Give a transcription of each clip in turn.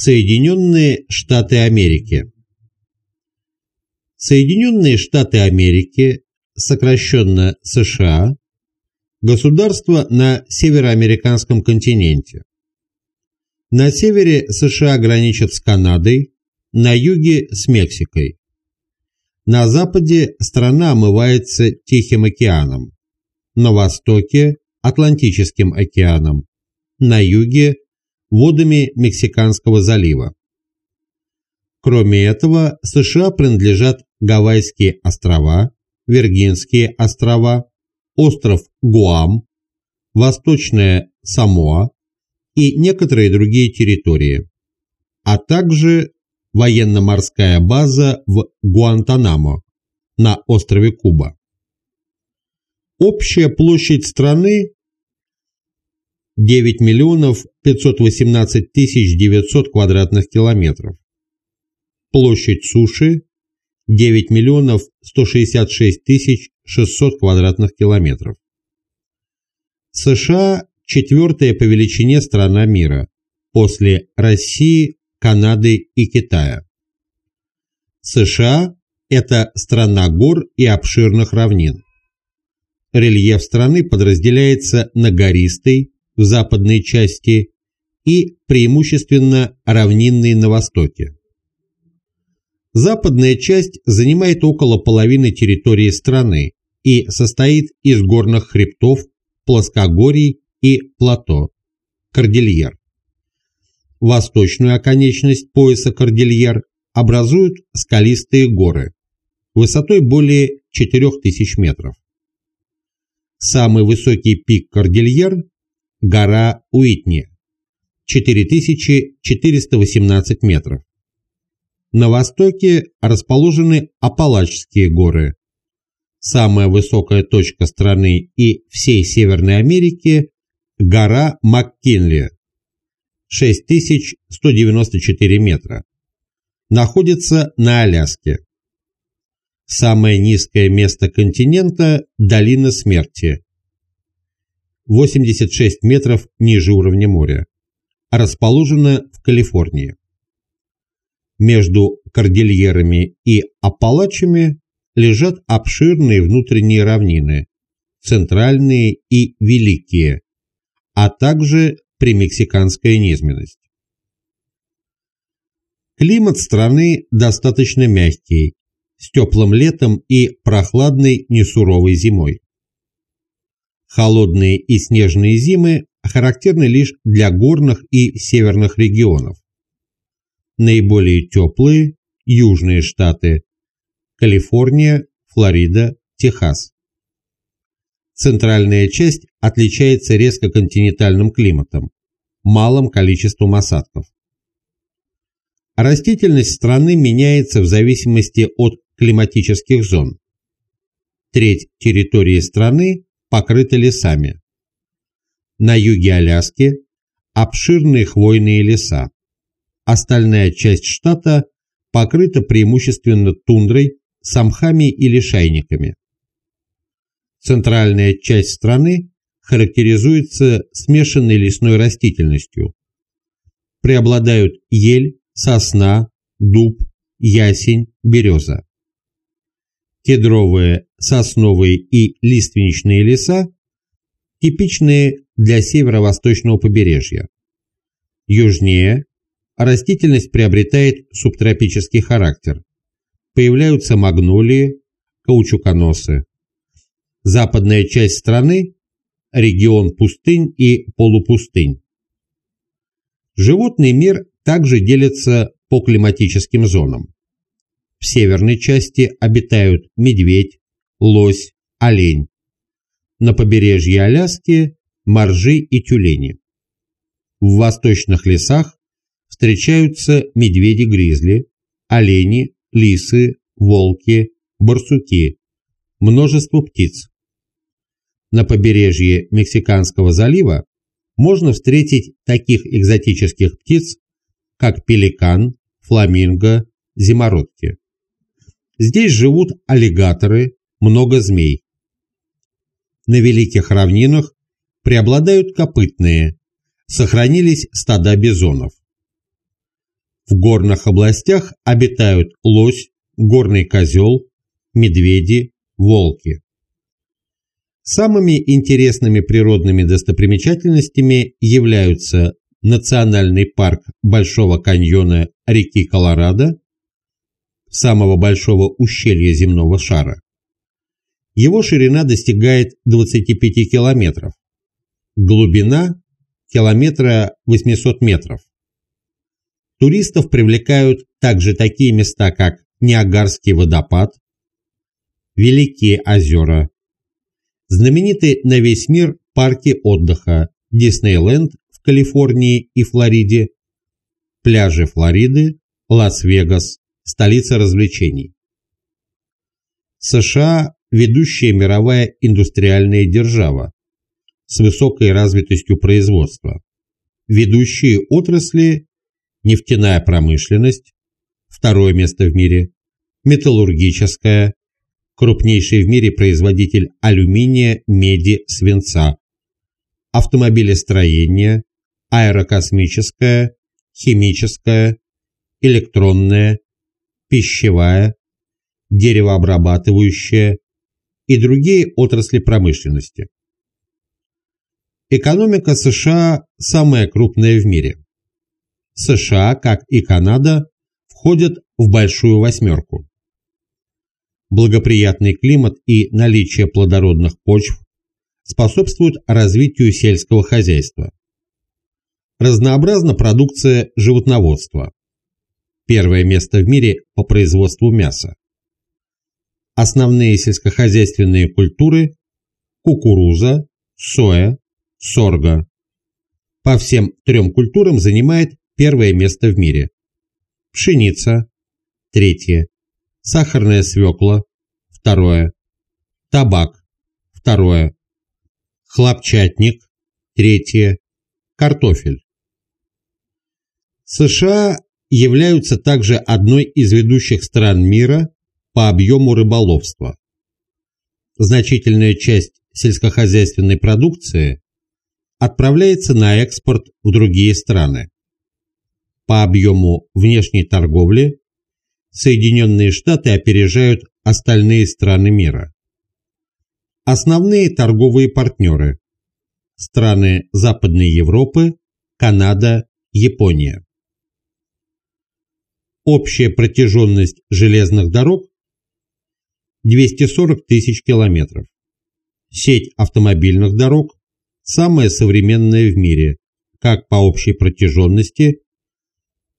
Соединенные Штаты Америки Соединенные Штаты Америки, сокращенно США, государство на североамериканском континенте. На севере США граничат с Канадой, на юге с Мексикой. На западе страна омывается Тихим океаном, на востоке – Атлантическим океаном, на юге – водами Мексиканского залива. Кроме этого, США принадлежат Гавайские острова, Виргинские острова, остров Гуам, Восточная Самоа и некоторые другие территории, а также военно-морская база в Гуантанамо на острове Куба. Общая площадь страны 9 миллионов 518 тысяч 900 квадратных километров. Площадь суши 9 миллионов 166 тысяч 600 квадратных километров. США – четвертая по величине страна мира, после России, Канады и Китая. США – это страна гор и обширных равнин. Рельеф страны подразделяется на гористый в западной части и преимущественно равнинный на востоке. Западная часть занимает около половины территории страны и состоит из горных хребтов, плоскогорий и плато, кордильер. Восточную оконечность пояса кордильер образуют скалистые горы высотой более 4000 метров. Самый высокий пик кордильер – гора Уитни, 4418 метров. На востоке расположены Апалачские горы. Самая высокая точка страны и всей Северной Америки – гора МакКинли, 6194 метра. Находится на Аляске. Самое низкое место континента – долина смерти, 86 метров ниже уровня моря, расположена в Калифорнии. Между кордильерами и Апалачами лежат обширные внутренние равнины, центральные и великие, а также примексиканская низменность. Климат страны достаточно мягкий, с теплым летом и прохладной несуровой зимой. Холодные и снежные зимы характерны лишь для горных и северных регионов наиболее теплые – южные штаты – Калифорния, Флорида, Техас. Центральная часть отличается резко континентальным климатом, малым количеством осадков. Растительность страны меняется в зависимости от климатических зон. Треть территории страны покрыта лесами. На юге Аляски обширные хвойные леса. Остальная часть штата покрыта преимущественно тундрой, самхами и лишайниками. Центральная часть страны характеризуется смешанной лесной растительностью. Преобладают ель, сосна, дуб, ясень, береза. Кедровые, сосновые и лиственничные леса типичные для северо-восточного побережья. Южнее растительность приобретает субтропический характер. Появляются магнолии, каучуконосы. Западная часть страны – регион пустынь и полупустынь. Животный мир также делится по климатическим зонам. В северной части обитают медведь, лось, олень. На побережье Аляски – моржи и тюлени. В восточных лесах встречаются медведи-гризли, олени, лисы, волки, барсуки, множество птиц. На побережье Мексиканского залива можно встретить таких экзотических птиц, как пеликан, фламинго, зимородки. Здесь живут аллигаторы, много змей. На великих равнинах преобладают копытные, сохранились стада бизонов. В горных областях обитают лось, горный козел, медведи, волки. Самыми интересными природными достопримечательностями являются Национальный парк Большого каньона реки Колорадо, самого большого ущелья земного шара. Его ширина достигает 25 километров, глубина – километра 800 метров. Туристов привлекают также такие места, как Ниагарский водопад, Великие озера, знаменитые на весь мир парки отдыха Диснейленд в Калифорнии и Флориде, пляжи Флориды, Лас-Вегас, столица развлечений. США – ведущая мировая индустриальная держава с высокой развитостью производства. Ведущие отрасли – нефтяная промышленность, второе место в мире, металлургическая, крупнейший в мире производитель алюминия, меди, свинца, автомобилестроение, аэрокосмическое, химическое, электронное, пищевая, деревообрабатывающая и другие отрасли промышленности. Экономика США самая крупная в мире. США, как и Канада, входят в большую восьмерку благоприятный климат и наличие плодородных почв способствуют развитию сельского хозяйства. Разнообразна продукция животноводства. Первое место в мире по производству мяса. Основные сельскохозяйственные культуры – кукуруза, соя, сорго. По всем трем культурам занимает первое место в мире. Пшеница – третье сахарная свекла – второе, табак – второе, хлопчатник – третье, картофель. США являются также одной из ведущих стран мира по объему рыболовства. Значительная часть сельскохозяйственной продукции отправляется на экспорт в другие страны. По объему внешней торговли Соединенные Штаты опережают остальные страны мира. Основные торговые партнеры – страны Западной Европы, Канада, Япония. Общая протяженность железных дорог – 240 тысяч километров. Сеть автомобильных дорог – самая современная в мире, как по общей протяженности,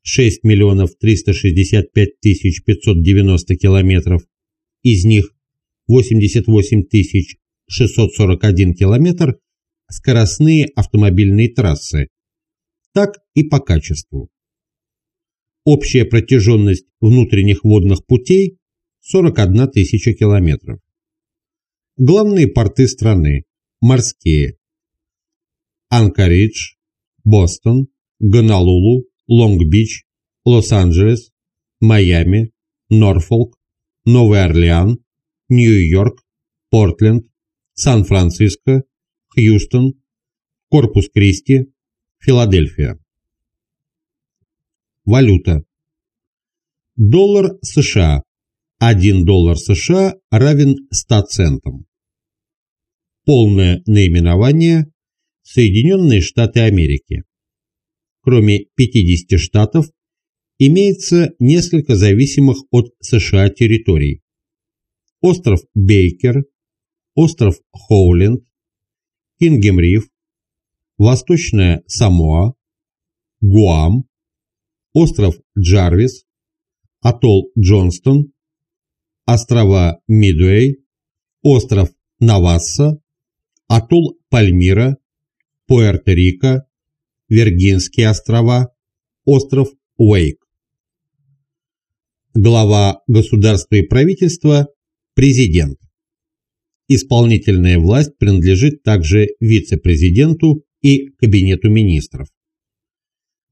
6 миллионов 365 тысяч 590 километров, из них 88 тысяч 641 километр скоростные автомобильные трассы, так и по качеству. Общая протяженность внутренних водных путей 41 тысяча километров. Главные порты страны – морские. Анкаридж, Бостон, Гонолулу, Лонг-Бич, Лос-Анджелес, Майами, Норфолк, Новый Орлеан, Нью-Йорк, Портленд, Сан-Франциско, Хьюстон, Корпус Кристи, Филадельфия. Валюта. Доллар США. 1 доллар США равен 100 центам. Полное наименование Соединенные Штаты Америки кроме 50 штатов, имеется несколько зависимых от США территорий. Остров Бейкер, остров Хоуленд, Кингем-Риф, Восточная Самоа, Гуам, остров Джарвис, атолл Джонстон, острова Мидуэй, остров Навасса, атолл Пальмира, Пуэрто-Рико, Виргинские острова, остров Уэйк. Глава государства и правительства – президент. Исполнительная власть принадлежит также вице-президенту и кабинету министров.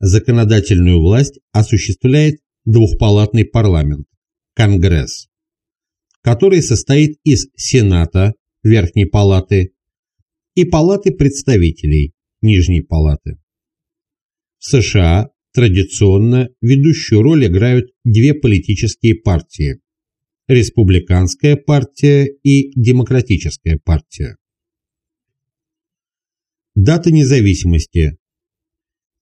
Законодательную власть осуществляет двухпалатный парламент – Конгресс, который состоит из Сената, Верхней палаты, и Палаты представителей, Нижней палаты. В США Традиционно ведущую роль играют две политические партии – Республиканская партия и Демократическая партия. Дата независимости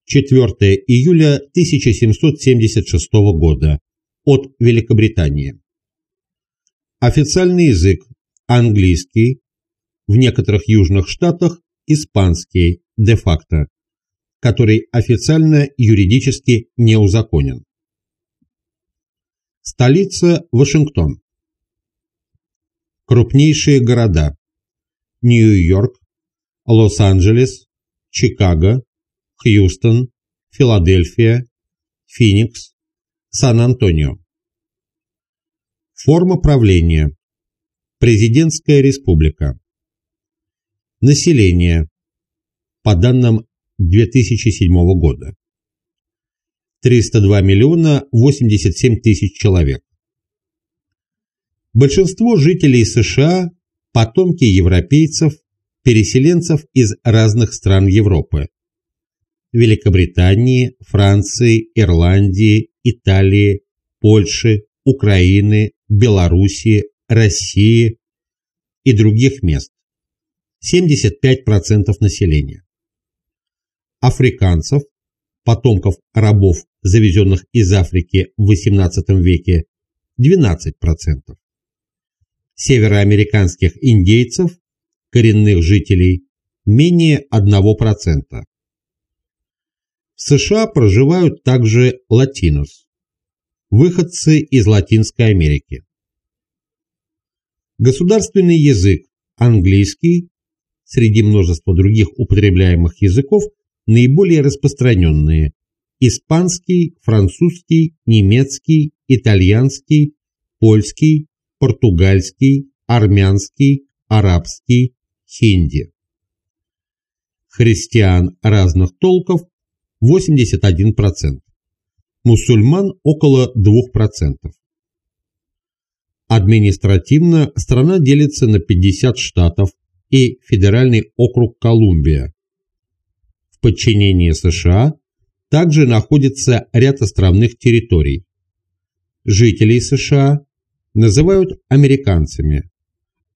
4 июля 1776 года от Великобритании. Официальный язык – английский, в некоторых южных штатах – испанский, де-факто, который официально юридически не узаконен. Столица – Вашингтон. Крупнейшие города – Нью-Йорк, Лос-Анджелес, Чикаго, Хьюстон, Филадельфия, Феникс, Сан-Антонио. Форма правления. Президентская республика. Население. По данным 2007 года. 302 миллиона 87 тысяч человек. Большинство жителей США – потомки европейцев, переселенцев из разных стран Европы. Великобритании, Франции, Ирландии, Италии, Польши, Украины, Белоруссии, России и других мест. 75% населения. Африканцев, потомков рабов, завезенных из Африки в XVIII веке, 12%. Североамериканских индейцев, коренных жителей, менее 1%. В США проживают также латинос, выходцы из Латинской Америки. Государственный язык английский, среди множества других употребляемых языков, наиболее распространенные – испанский, французский, немецкий, итальянский, польский, португальский, армянский, арабский, хинди. Христиан разных толков 81%, мусульман около 2%. Административно страна делится на 50 штатов и федеральный округ Колумбия. В подчинении США также находится ряд островных территорий. Жителей США называют американцами,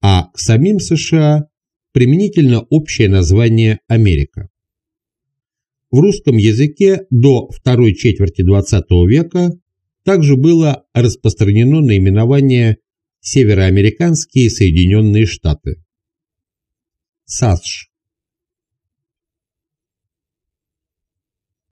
а к самим США применительно общее название Америка. В русском языке до второй четверти XX века также было распространено наименование Североамериканские Соединенные Штаты. САСШ